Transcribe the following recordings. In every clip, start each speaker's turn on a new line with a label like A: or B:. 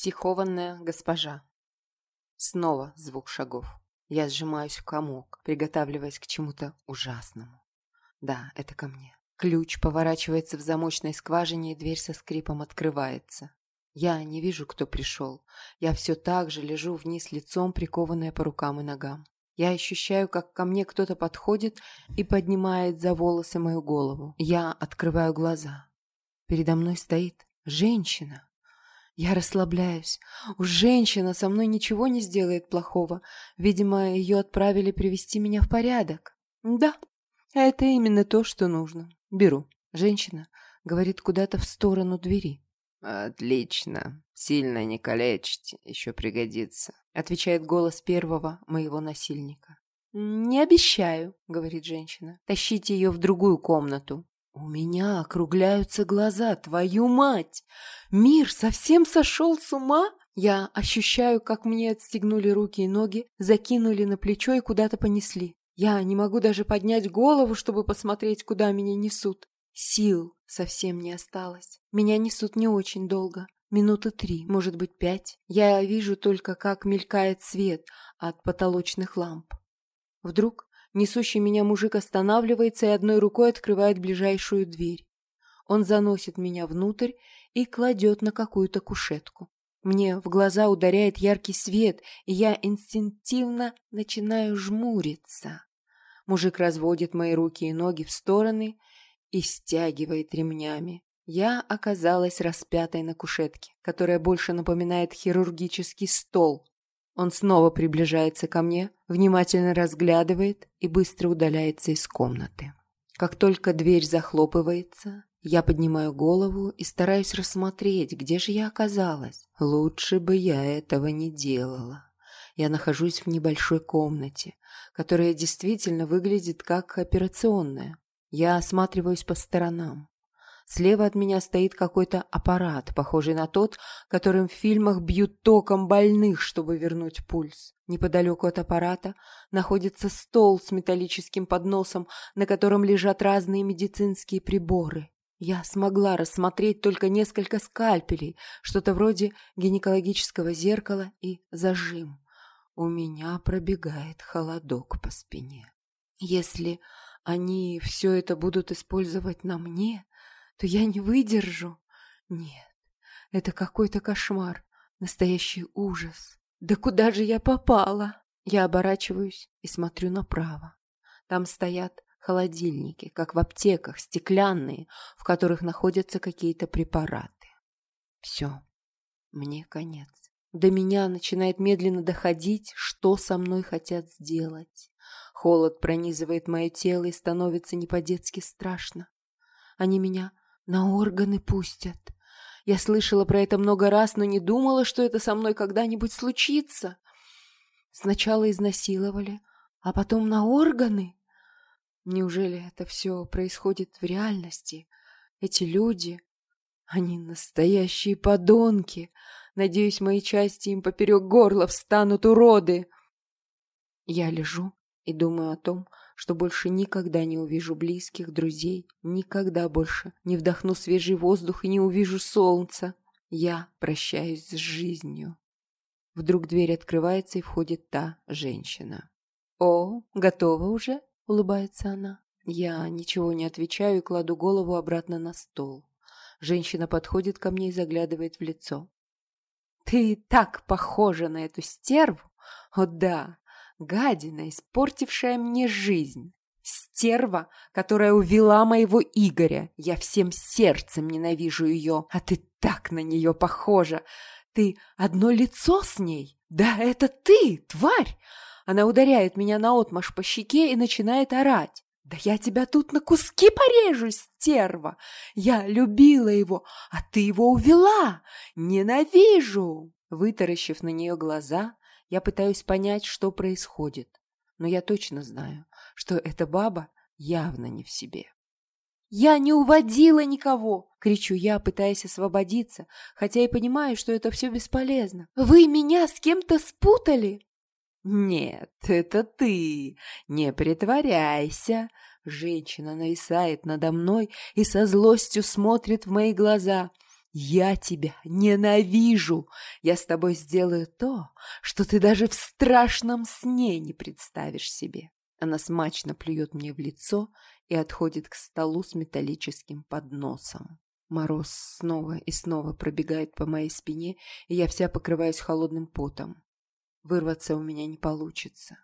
A: Психованная госпожа. Снова звук шагов. Я сжимаюсь в комок, приготавливаясь к чему-то ужасному. Да, это ко мне. Ключ поворачивается в замочной скважине, и дверь со скрипом открывается. Я не вижу, кто пришел. Я все так же лежу вниз лицом, прикованная по рукам и ногам. Я ощущаю, как ко мне кто-то подходит и поднимает за волосы мою голову. Я открываю глаза. Передо мной стоит женщина. Я расслабляюсь. У женщина со мной ничего не сделает плохого. Видимо, ее отправили привести меня в порядок. Да, это именно то, что нужно. Беру. Женщина говорит куда-то в сторону двери.
B: «Отлично. Сильно не калечьте, еще пригодится», —
A: отвечает голос первого моего насильника. «Не обещаю», — говорит женщина. «Тащите ее в другую комнату». У меня округляются глаза, твою мать! Мир совсем сошел с ума? Я ощущаю, как мне отстегнули руки и ноги, закинули на плечо и куда-то понесли. Я не могу даже поднять голову, чтобы посмотреть, куда меня несут. Сил совсем не осталось. Меня несут не очень долго. Минуты три, может быть, пять. Я вижу только, как мелькает свет от потолочных ламп. Вдруг Несущий меня мужик останавливается и одной рукой открывает ближайшую дверь. Он заносит меня внутрь и кладет на какую-то кушетку. Мне в глаза ударяет яркий свет, и я инстинктивно начинаю жмуриться. Мужик разводит мои руки и ноги в стороны и стягивает ремнями. Я оказалась распятой на кушетке, которая больше напоминает хирургический стол, он снова приближается ко мне, внимательно разглядывает и быстро удаляется из комнаты. Как только дверь захлопывается, я поднимаю голову и стараюсь рассмотреть, где же я оказалась. Лучше бы я этого не делала. Я нахожусь в небольшой комнате, которая действительно выглядит как операционная. Я осматриваюсь по сторонам. Слева от меня стоит какой-то аппарат, похожий на тот, которым в фильмах бьют током больных, чтобы вернуть пульс. Неподалеку от аппарата находится стол с металлическим подносом, на котором лежат разные медицинские приборы. Я смогла рассмотреть только несколько скальпелей, что-то вроде гинекологического зеркала и зажим. У меня пробегает холодок по спине. Если они все это будут использовать на мне, то я не выдержу. Нет, это какой-то кошмар, настоящий ужас. Да куда же я попала? Я оборачиваюсь и смотрю направо. Там стоят холодильники, как в аптеках, стеклянные, в которых находятся какие-то препараты. Все, мне конец. До меня начинает медленно доходить, что со мной хотят сделать. Холод пронизывает мое тело и становится не по-детски страшно. Они меня на органы пустят. Я слышала про это много раз, но не думала, что это со мной когда-нибудь случится. Сначала изнасиловали, а потом на органы. Неужели это все происходит в реальности? Эти люди, они настоящие подонки. Надеюсь, мои части им поперек горла встанут уроды. Я лежу и думаю о том, что больше никогда не увижу близких, друзей, никогда больше не вдохну свежий воздух и не увижу солнца. Я прощаюсь с жизнью. Вдруг дверь открывается и входит та женщина. «О, готова уже?» — улыбается она. Я ничего не отвечаю и кладу голову обратно на стол. Женщина подходит ко мне и заглядывает в лицо. «Ты так похожа на эту стерву! О да, Гадина, испортившая мне жизнь. Стерва, которая увела моего Игоря. Я всем сердцем ненавижу ее, а ты так на нее похожа. Ты одно лицо с ней? Да это ты, тварь! Она ударяет меня наотмашь по щеке и начинает орать. «Да я тебя тут на куски порежу, стерва! Я любила его, а ты его увела! Ненавижу!» Вытаращив на нее глаза, я пытаюсь понять, что происходит, но я точно знаю, что эта баба явно не в себе. «Я не уводила никого!» — кричу я, пытаясь освободиться, хотя и понимаю, что это все бесполезно. «Вы меня с кем-то спутали!»
B: «Нет, это ты! Не притворяйся!» Женщина нависает надо мной и со злостью смотрит в мои глаза.
A: Я тебя ненавижу. Я с тобой сделаю то, что ты даже в страшном сне не представишь себе. Она смачно плюет мне в лицо и отходит к столу с металлическим подносом. Мороз снова и снова пробегает по моей спине, и я вся покрываюсь холодным потом. Вырваться у меня не получится.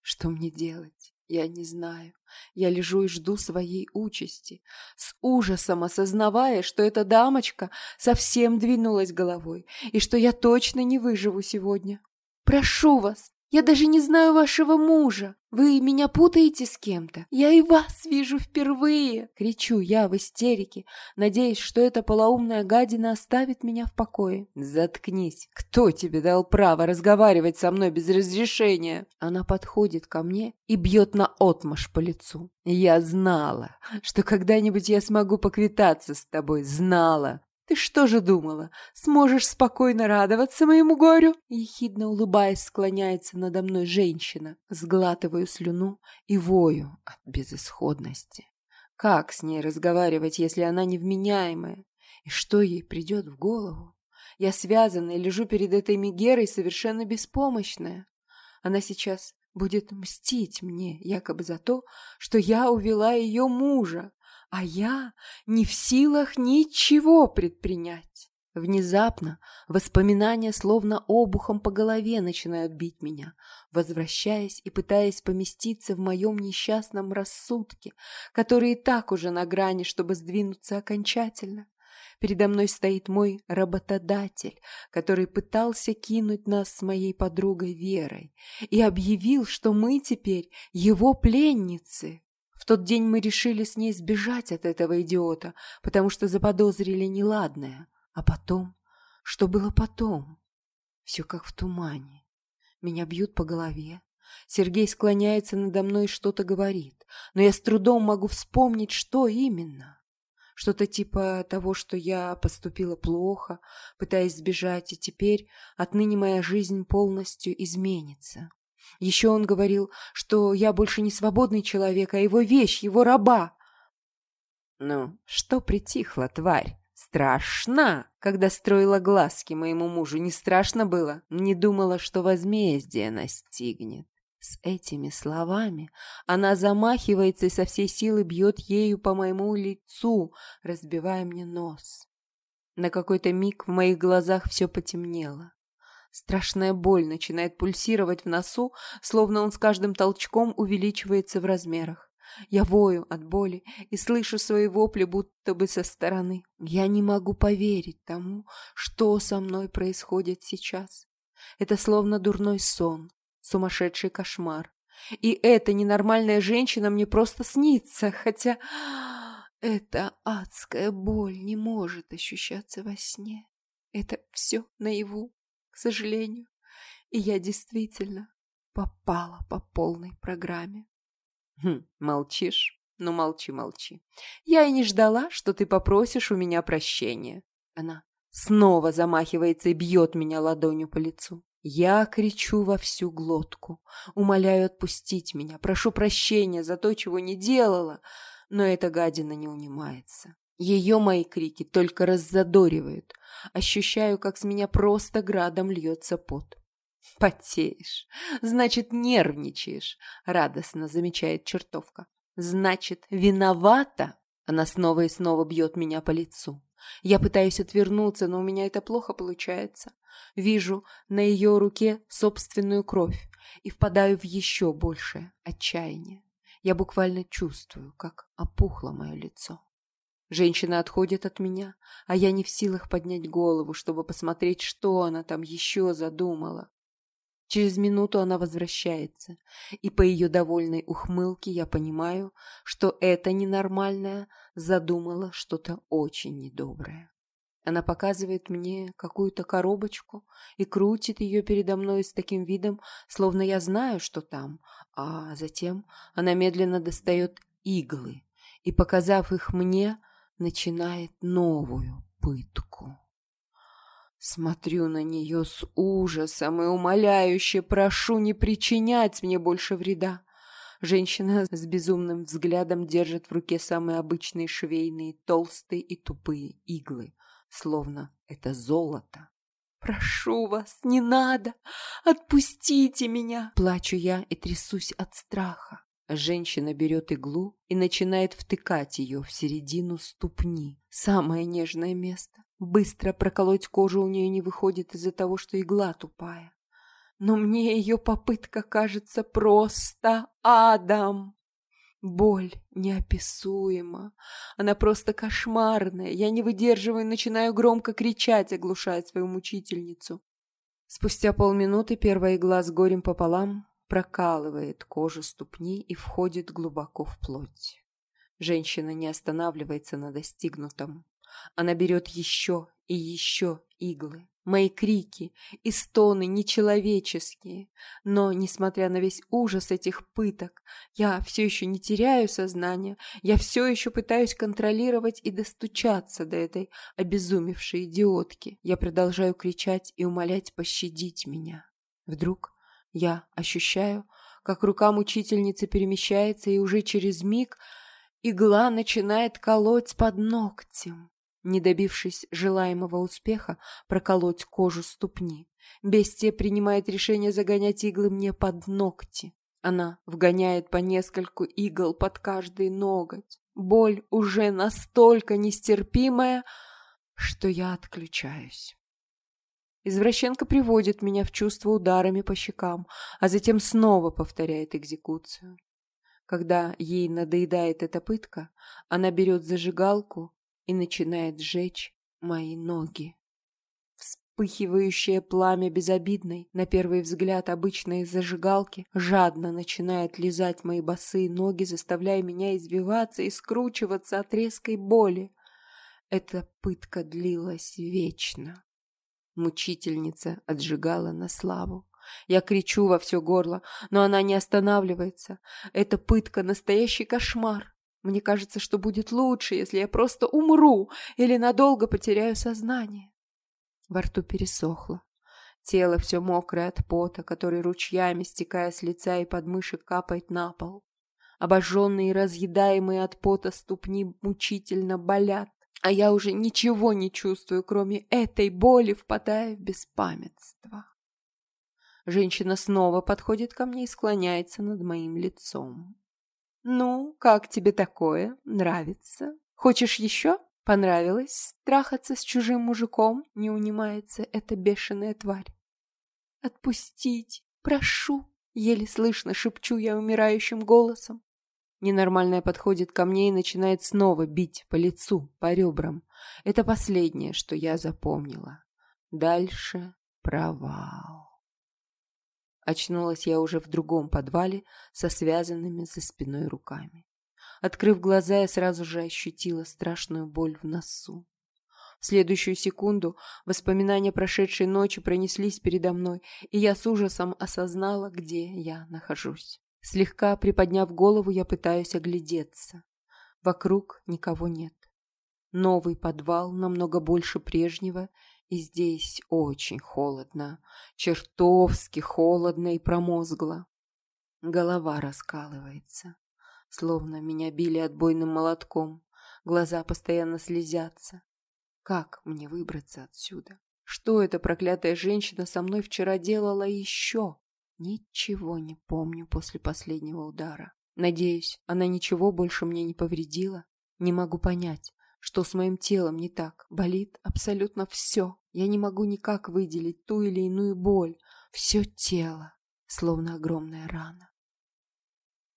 A: Что мне делать? Я не знаю. Я лежу и жду своей участи, с ужасом осознавая, что эта дамочка совсем двинулась головой, и что я точно не выживу сегодня. «Прошу вас, я даже не знаю вашего мужа. Вы меня путаете с кем-то. Я и вас вижу впервые!» Кричу я в истерике, надеясь, что эта полоумная гадина оставит меня в покое.
B: «Заткнись! Кто тебе дал право разговаривать со мной без разрешения?»
A: Она подходит ко мне и бьет на отмашь по лицу.
B: «Я знала, что когда-нибудь я смогу поквитаться с тобой. Знала.
A: Ты что же думала, сможешь спокойно радоваться моему горю? Ехидно улыбаясь, склоняется надо мной женщина. Сглатываю слюну и вою от безысходности. Как с ней разговаривать, если она невменяемая? И что ей придет в голову? Я связана и лежу перед этой Мегерой совершенно беспомощная. Она сейчас будет мстить мне, якобы за то, что я увела ее мужа, а я не в силах ничего предпринять. Внезапно воспоминания словно обухом по голове начинают бить меня, возвращаясь и пытаясь поместиться в моем несчастном рассудке, который и так уже на грани, чтобы сдвинуться окончательно. Передо мной стоит мой работодатель, который пытался кинуть нас с моей подругой Верой и объявил, что мы теперь его пленницы. В тот день мы решили с ней сбежать от этого идиота, потому что заподозрили неладное. А потом? Что было потом? Все как в тумане. Меня бьют по голове. Сергей склоняется надо мной и что-то говорит, но я с трудом могу вспомнить, что именно. Что-то типа того, что я поступила плохо, пытаясь сбежать, и теперь отныне моя жизнь полностью изменится. Еще он говорил, что я больше не свободный человек, а его вещь, его раба.
B: Ну, что притихла, тварь? Страшно, когда строила глазки моему мужу. Не страшно было? Не думала, что возмездие настигнет. С этими словами она замахивается и со всей силы бьет ею по моему лицу, разбивая мне нос. На какой-то миг в моих глазах все потемнело. Страшная боль начинает пульсировать в носу, словно он с каждым толчком увеличивается в размерах. Я вою от боли и слышу свои вопли будто бы со стороны. Я не могу поверить тому, что со мной происходит сейчас. Это словно дурной сон, сумасшедший кошмар. И эта ненормальная женщина мне просто снится, хотя эта адская боль не может ощущаться во сне. Это все наяву к сожалению. И я действительно попала по полной программе. Хм, молчишь? Ну, молчи-молчи.
A: Я и не ждала, что ты попросишь у меня прощения. Она снова замахивается и бьет меня ладонью по лицу. Я кричу во всю глотку, умоляю отпустить меня, прошу прощения за то, чего не делала, но эта гадина не унимается. Ее мои крики только раззадоривают. Ощущаю, как с меня просто градом льется пот. «Потеешь. Значит, нервничаешь», — радостно замечает чертовка. «Значит, виновата?» Она снова и снова бьет меня по лицу. Я пытаюсь отвернуться, но у меня это плохо получается. Вижу на ее руке собственную кровь и впадаю в еще большее отчаяние. Я буквально чувствую, как опухло мое лицо. Женщина отходит от меня, а я не в силах поднять голову, чтобы посмотреть, что она там еще задумала. Через минуту она возвращается, и по ее довольной ухмылке я понимаю, что эта ненормальная задумала что-то очень недоброе. Она показывает мне какую-то коробочку и крутит ее передо мной с таким видом, словно я знаю, что там, а затем она медленно достает иглы и, показав их мне, начинает новую пытку. Смотрю на нее с ужасом и умоляюще прошу не причинять мне больше вреда. Женщина с безумным взглядом держит в руке самые обычные швейные, толстые и тупые иглы,
B: словно это золото.
A: «Прошу вас, не надо! Отпустите меня!» Плачу я и трясусь от страха.
B: Женщина берет иглу и начинает втыкать ее в середину ступни.
A: Самое нежное место. Быстро проколоть кожу у нее не выходит из-за того, что игла тупая. Но мне ее попытка кажется просто адом. Боль неописуема. Она просто кошмарная. Я не выдерживаю и начинаю громко кричать, оглушая свою мучительницу. Спустя полминуты первая игла с горем пополам прокалывает кожу ступни и входит глубоко в плоть. Женщина не останавливается на достигнутом. Она берет еще и еще иглы. Мои крики и стоны нечеловеческие. Но, несмотря на весь ужас этих пыток, я все еще не теряю сознание, я все еще пытаюсь контролировать и достучаться до этой обезумевшей идиотки. Я продолжаю кричать и умолять пощадить меня. Вдруг я ощущаю, как рука мучительницы перемещается, и уже через миг игла начинает колоть под ногтем. Не добившись желаемого успеха, проколоть кожу ступни, бестия принимает решение загонять иглы мне под ногти. Она вгоняет по нескольку игл под каждый ноготь. Боль уже настолько нестерпимая, что я отключаюсь. Извращенка приводит меня в чувство ударами по щекам, а затем снова повторяет экзекуцию. Когда ей надоедает эта пытка, она берет зажигалку и начинает сжечь мои ноги. Вспыхивающее пламя безобидной, на первый взгляд обычной зажигалки, жадно начинает лизать мои босые ноги, заставляя меня извиваться и скручиваться от резкой боли. Эта пытка длилась вечно. Мучительница отжигала на славу. Я кричу во все горло, но она не останавливается. Эта пытка — настоящий кошмар. Мне кажется, что будет лучше, если я просто умру или надолго потеряю сознание. Во рту пересохло. Тело все мокрое от пота, который ручьями, стекая с лица и подмышек, капает на пол. Обожженные и разъедаемые от пота ступни мучительно болят а я уже ничего не чувствую, кроме этой боли, впадая в беспамятство. Женщина снова подходит ко мне и склоняется над моим лицом. «Ну, как тебе такое? Нравится? Хочешь еще? Понравилось трахаться с чужим мужиком?» Не унимается эта бешеная тварь. «Отпустить! Прошу!» Еле слышно шепчу я умирающим голосом. Ненормальная подходит ко мне и начинает снова бить по лицу, по ребрам. Это последнее, что я запомнила. Дальше провал. Очнулась я уже в другом подвале со связанными за спиной руками. Открыв глаза, я сразу же ощутила страшную боль в носу. В следующую секунду воспоминания прошедшей ночи пронеслись передо мной, и я с ужасом осознала, где я нахожусь. Слегка приподняв голову, я пытаюсь оглядеться. Вокруг никого нет. Новый подвал намного больше прежнего, и здесь очень холодно, чертовски холодно и промозгло. Голова раскалывается, словно меня били отбойным молотком, глаза постоянно слезятся. Как мне выбраться отсюда? Что эта проклятая женщина со мной вчера делала еще? Ничего не помню после последнего удара. Надеюсь, она ничего больше мне не повредила. Не могу понять, что с моим телом не так. Болит абсолютно все. Я не могу никак выделить ту или иную боль. Все тело, словно огромная рана.